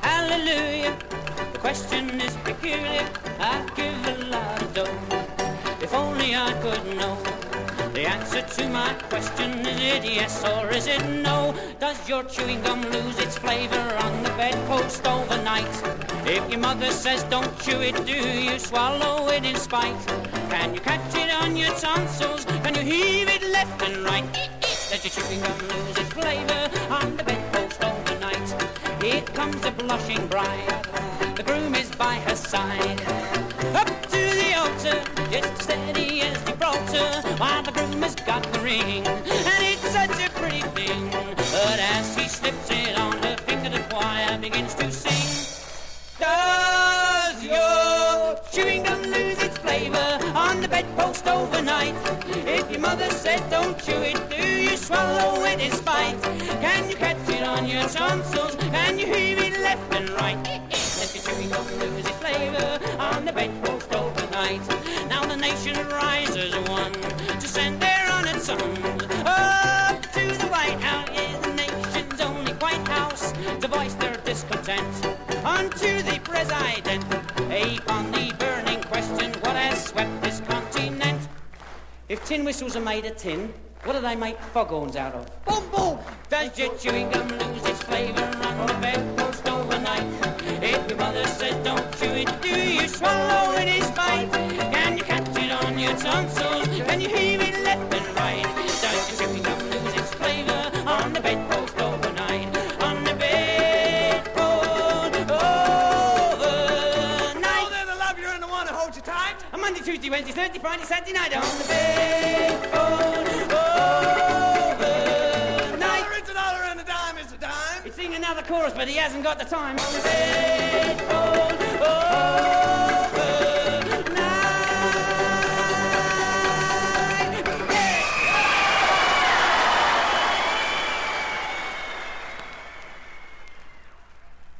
hallelujah. The question is peculiar. I'd give a lot of dough if only I could know. The answer to my question is it yes or is it no? Does your chewing gum lose its flavor on the bedpost overnight? If your mother says don't chew it, do you swallow it in spite? Can you catch it on your tonsils? Can you heave it left and right? Does your chewing gum lose its flavor comes a blushing bride. The groom is by her side. Up to the altar, just steady as Gibraltar, while the groom has got the ring, and it's such a pretty thing. But as he slips it on her finger, the choir begins to sing. Does your chewing gum lose its flavor on the bedpost overnight? If your mother said don't chew it, do you swallow it in spite? Can you catch it on your tonsils? Can you heave overnight. Now the nation rises one to send their honored sons up to the White House. Yes, the nation's only White House to voice their discontent unto the president. Upon the burning question, what has swept this continent? If tin whistles are made of tin, what do they make foghorns out of? Boom! Does your chewing gum lose its flavor on the bedpost overnight? If your mother says don't chew it, do you swallow it in spite? Its flavor on the bedpost overnight? On the bedpost overnight. Oh, uh, the love you're in the one that holds you tight. On Monday, Tuesday, Wednesday, Thursday, Friday, Saturday night on the bedpost overnight. Oh, uh, dollar is a dollar and a dime is a dime. He's singing another chorus, but he hasn't got the time